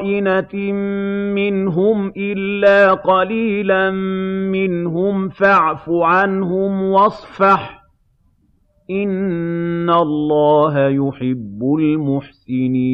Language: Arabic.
خَائِنَةٍ مِّنْهُمْ إِلَّا قَلِيلًا مِّنْهُمْ فَاعْفُ عَنْهُمْ وَاصْفَحْ ۚ إِنَّ اللَّهَ يُحِبُّ الْمُحْسِنِينَ